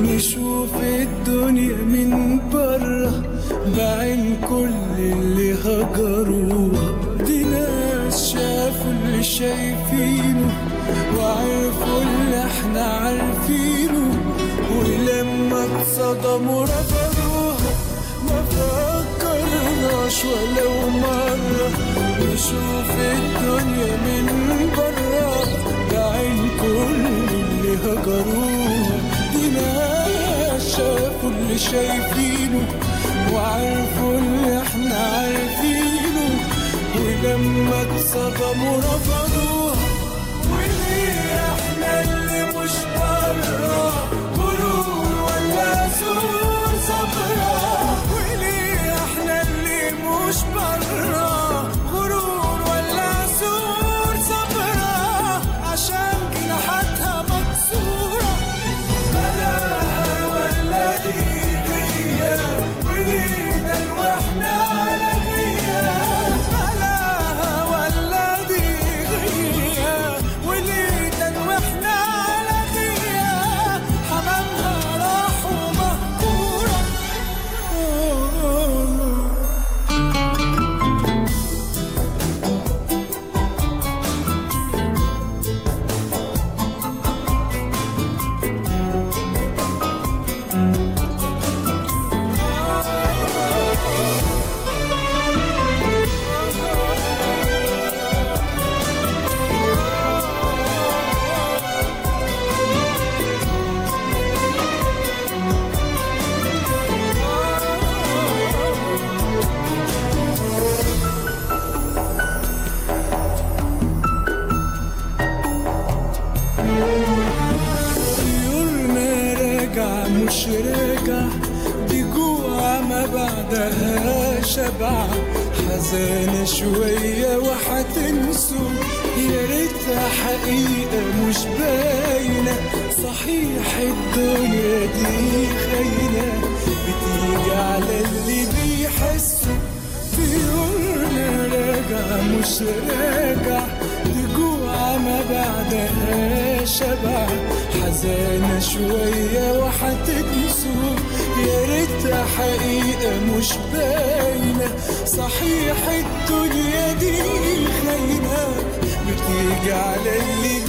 بشوف الدنيا من بره بعين كل اللي هجروها. دي ناس شافوا اللي شايفينه وعرفوا اللي إحنا عارفينه. ولما اتصدموا رفضوها ما فكرناش ولو مرة نشوف الدنيا من كل اللي هجروها دي ناس شافوا اللي شايفينه وعرفوا اللي إحنا عارفينه. ولما اتصدموا رفضوها وليه إحنا اللي مش بره راجع مش راجع دي جوع ما بعدها شبع. حزانة شوية وحتنسوا يا ريتها حقيقة مش باينة. صحيح الدنيا دي خاينة. بتيجي على اللي بيحسوا. طيورنا راجع مش راجع. دي جوع ما بعدها شبع حزانة شوية وحتنسوا يا ريتها حقيقة مش باينة. صحيح الدنيا دي خاينة بتيجي على اللي